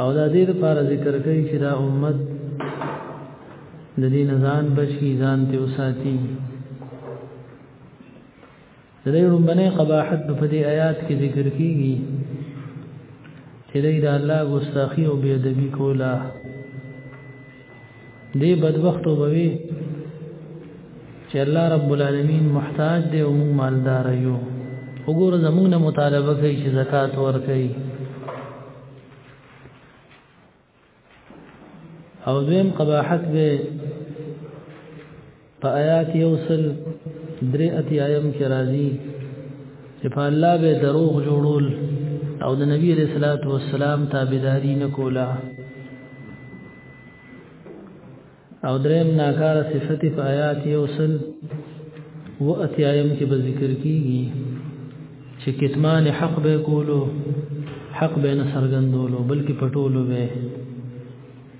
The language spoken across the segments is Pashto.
او دا دې لپاره ذکر کوي چې دا امت د دې نزان بشي ځان ته وساتي د دې رومبنه قباحت په دې آیات کې ذکر کیږي چې دا الله ګستاخی او بی ادبی کولا دی بدبخت وبوي چې الله رب العالمین محتاج دی او موږ مالدار یو وګوره زموږ نه مطالبه کوي چې زکات ورکړي او دویم قباحت به په آیات یو سل درې اتیایم کې راځي چې په الله به دروغ جوړول او د نبی علیہ الصلوۃ والسلام تابعداري نه کولا او دریم ناکار صفت په آیات یو سل و اتیایم کې به ذکر کیږي چې کتمان حق به کولو حق به نه سرګندولو بلکې پټولو به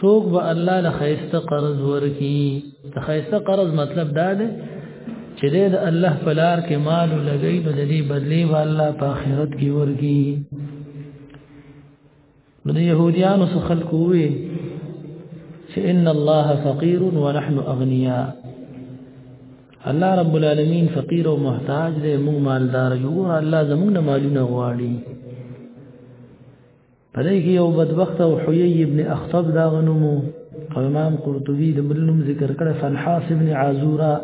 سوق به الله له خیسته قرض ورکی ته خیسته قرض مطلب دا ده چې د الله فلار کې مال لګی نو د دې بدلی به الله په آخرت کې ورکی نو د يهوديانو څخه خلق وي چې ان الله فقير ونحن اغنياء الله رب العالمین فقیر او محتاج دی موږ مالدار یو الله زموږ نه مالونه غواړي په دې کې یو بدبخت او حیی ابن اخطب دا غنمو او امام قرطبي د بلنوم ذکر کړ فنحاس ابن عازورا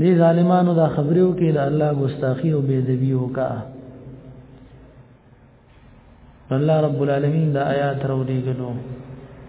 دې ظالمانو دا خبرو کې د الله ګستاخی او بے ادبی وکا الله رب العالمین دا آیات راوړي ګلو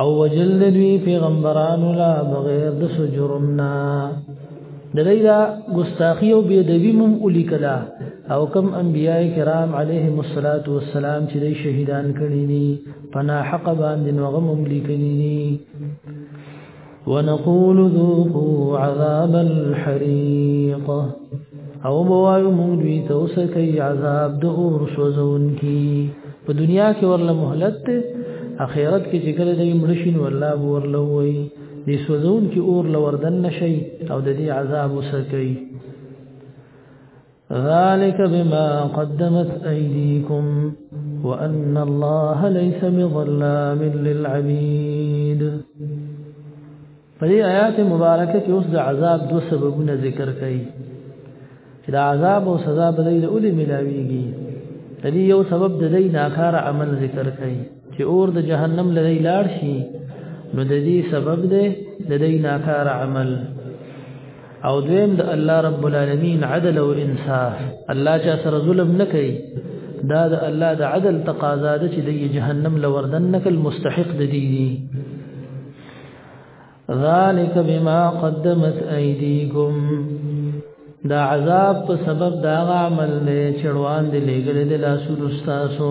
او وجل دوی پیغمبران لا بغیر د سجرمنا د دې دا ګستاخی او بی ادبی مم اولی کلا او کم انبیاء کرام علیهم الصلاۃ والسلام چې د شهیدان کړي ني پنا حق باندې نوغم اولی کړي ني ونقول ذوقوا عذاب الحريق او بوایو مونږ دوی ته اوس کوي عذاب د اور سوزون کی په دنیا کې ورله مهلت ته اخرت کې چې کله دوی مرشین والله ورله وي دې سوزون کی اور لوردن نشي او د دې عذاب وسکي ذلك بما قدمت أيديكم وأن الله ليس بظلام للعبيد په دې آیات مبارکه کې اوس د عذاب دوه سببونه ذکر کړي چې د عذاب او سزا به لري اولې ملاويږي د دې یو سبب د دې ناکار عمل ذکر کړي چې اور د جهنم لري لاړ شي نو د دې سبب دی د دې ناکار عمل او دویم د الله رب العالمین عدل او انصاف الله چا سره ظلم نه کوي دا د الله د عدل تقاضا ده چې د جهنم لوردن نکل مستحق د دي دي ذالک بما قدمت ايديكم دا عذاب په سبب دا عمل نه چړوان دي لګل دي لاسو رستاسو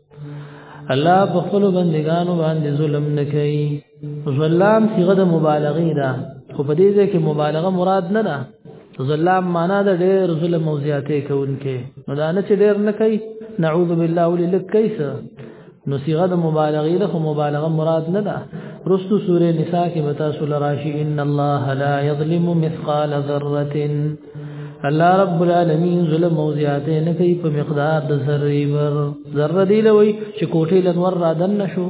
الله په خپل بندگانو باندې ظلم نه کوي ظلام صيغه د مبالغه ده خو په دې ځای کې مبالغه مراد نه ده ظلام معنا د ډېر ظلم او زیاتې کوونکې نو دا نه چې ډېر نه کوي نعوذ بالله ولله کیس نو صيغه د مبالغه ده خو مبالغه مراد نه ده رستو سوره نساء کې متا سول راشي ان الله لا يظلم مثقال ذره الله رب العالمین ظلم او زیاته نه کوي په مقدار د ذره ور ذره دی لوي چې کوټې لنور را دن نشو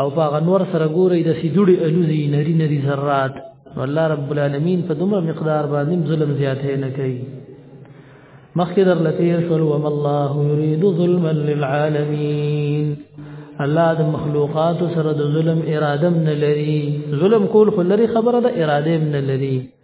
او په غنور سره ګوري د سیدوړي الوزي نری نری ذرات الله رب العالمین په دومره مقدار باندې ظلم زیاته نه کوي مخکې در لته شول وم الله يريد ظلما للعالمين الله د مخلوقات سره د ظلم اراده من لري ظلم کول خو لري خبره ده اراده من لري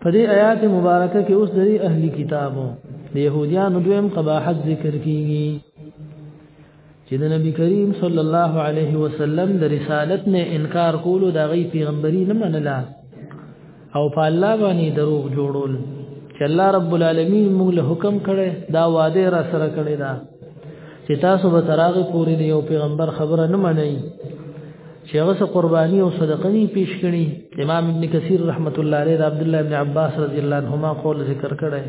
په دې آیات مبارکه کې اوس د اهلي کتابو د يهوديانو دویم قباحت ذکر کیږي چې د نبی کریم صلی الله علیه وسلم د رسالت نه انکار کولو د غي پیغمبري نه منله او په الله باندې دروغ جوړول چې الله رب العالمین موږ له حکم کړي دا وعده را سره کړی دا چې تاسو به تراغه پوری دی او پیغمبر خبره نه منئ چې هغه څه قرباني او صدقه نه پیش کړي امام ابن کثیر رحمت الله علیه د عبد الله ابن عباس رضی الله عنهما قول ذکر کړی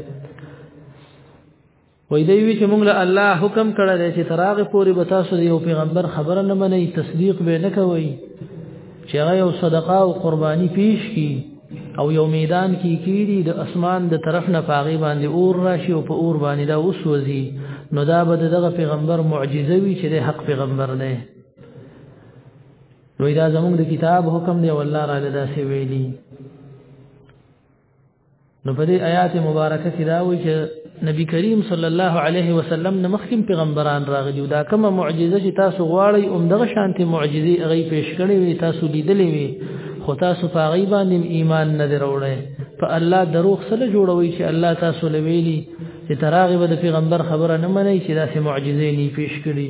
وې دی وی چې موږ له الله حکم کړی چې تراغه پوری به تاسو دی او پیغمبر خبره نه منئ تصدیق به نه کوئ چې هغه یو صدقه او قرباني پیش کی او یو میدان کې کیږي د اسمان د طرف نه پاغي باندې اور راشي او په اور باندې دا وسوځي نو دا به دغه پیغمبر معجزه وي چې د حق پیغمبر نه نو دا زموږ د کتاب حکم دی والله را لدا سی ویلی نو په دې آیات مبارکه کې دا وایي چې نبی کریم صلی الله علیه وسلم نه مخکیم پیغمبران راغلي دا کومه معجزه چې تاسو غواړئ اوم دغه شانتي معجزې هغه پیش کړې وي تاسو لیدلې وي خو تاسو په هغه باندې ایمان نه دروړئ په الله دروغ سره جوړوي چې الله تاسو لویلي چې تراغه به د پیغمبر خبره نه منئ چې داسې معجزې نه پیش کړي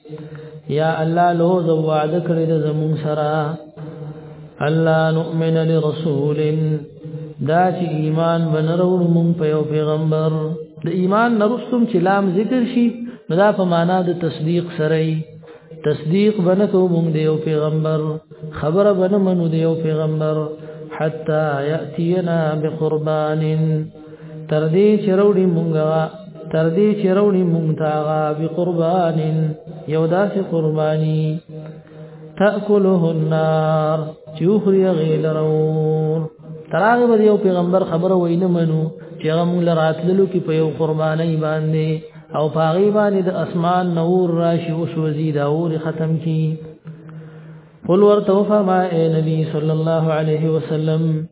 یا الله لو زو وعده کړی د زمون سره الله نؤمن لرسول دا چې ایمان بنرور مون په یو پیغمبر د ایمان نرستم چې لام ذکر شي نو دا په معنا د تصدیق سره ای تصدیق بنکو مونږ دی او پیغمبر خبره بنه منو دی او پیغمبر حتا یاتینا بقربان تر دې چې وروړي مونږه تر دې چې وروړي مونږ ته هغه بقربان یو داسې قرباني تاكله النار چوخري غیل رور تراغه به یو پیغمبر خبره وینه منو چې هغه مونږ راتللو کې په یو قرباني باندې او پاغي باندې د اسمان نور راشي او سوزي دا اور ختم کی قل ورتوفا ما اے نبی صلی الله علیه وسلم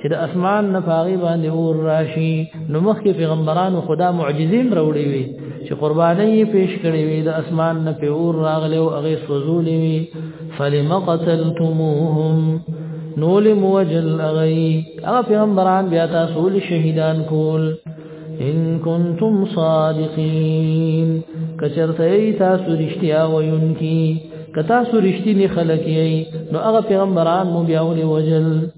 چې د اسمان نه پاغي باندې اور راشي نو مخکې پیغمبرانو خدا معجزین راوړي وي چې قرباني یې پیش کړې وي د اسمان نه په اور راغله او هغه سوزولې وي فلم قتلتموهم نول موجل اغي هغه پیغمبران بیا تاسو ول شهیدان کول ان کنتم صادقین کچرته تاسو رښتیا وایونکي کتا سو رښتینی خلک یې نو هغه پیغمبران مو بیا ولې وجل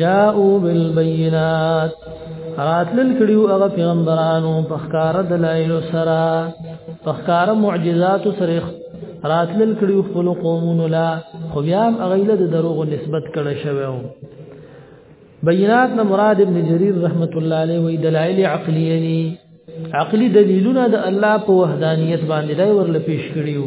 جاءو بالبينات راتلل کړیو هغه پیغمبرانو په ښکار دلایل سره په ښکار معجزات سره راتلل کړیو خپل قومونو لا خو بیا هغه له دروغ نسبت کړه شوو بینات نه مراد ابن جریر رحمت الله علیه وی دلایل عقلیه ني عقلی دلیلونه د الله په وحدانیت باندې دا ورل پیش کړیو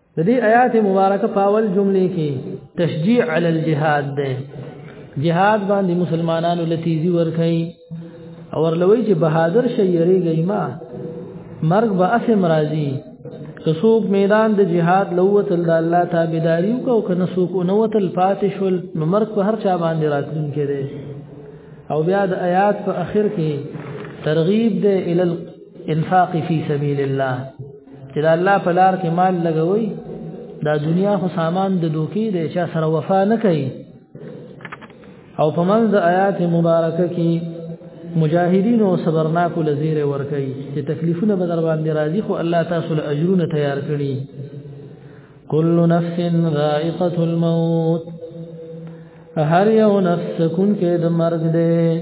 د دې آیات مبارکه پاول جملې کې تشجیع علی الجهاد ده جهاد باندې مسلمانانو لتیزی ورکړي او ورلوي چې بهادر شیری گئیما مرګ به اسم راځي کسوک میدان د جهاد لوتل د الله تابعداریو کو کنه سوک نوتل فاتشل نو مرګ په هر چا باندې راتلونکي ده او بیا د آیات په اخر کې ترغیب ده ال انفاق فی سبیل الله چې دا الله په لار کې مال لګوي دا دنیا خو سامان د دوکي دی چې سره وفا نه کوي او په منځ د آیات مبارکه کې مجاهدین او صبرناکو لزیر ور کوي چې تکلیفونه به در باندې راځي خو الله تاسو له اجرونه تیار کړي کل نفس ذائقه الموت هر یو نفس کون کې د مرګ دی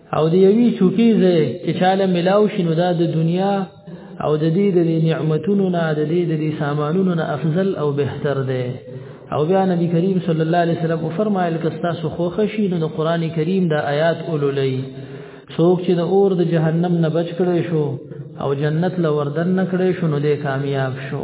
او د یوی چوکی زه چې چاله ملاو شنو دا د دنیا او د دې د نعمتونو نه د دې د سامانونو نه افضل او بهتر دی او بیا نبی کریم صلی الله علیه وسلم فرمایل ک تاسو خو خشی نو قران کریم دا آیات اولولای څوک چې د اور د جهنم نه بچ کړي شو او جنت له وردن نه کړي شو نو دې کامیاب شو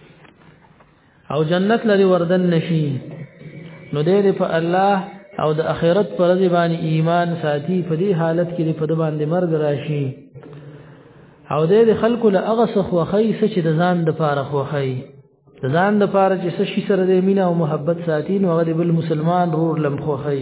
او جنت لري وردن نشي نو دې په الله او د اخرت پر ځای باندې ایمان ساتي په دې حالت کې په د باندې مرګ راشي او دې د خلکو له هغه څه خوخی چې د ځان د پاره خوخی د ځان د پاره چې څه شي سره د مینا او محبت ساتي نو هغه بل مسلمان رور لم خوخی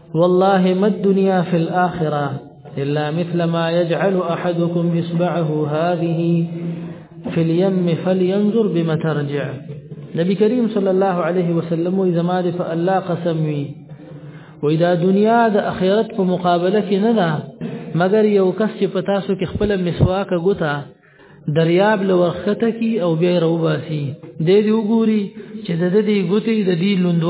والله ما الدنيا في الآخرة إلا مثل ما يجعل أحدكم إصبعه هذه في اليم فلينظر بما ترجع نبي كريم صلى الله عليه وسلم وإذا ما دفع الله قسم وي وإذا دنيا د أخيرت په مقابله کې نه ده مګر یو کس چې په تاسو کې خپل مسواک غوته دریاب لورخته کی او بیا روباسي د دې وګوري چې د دې ګوتې د دې لوندو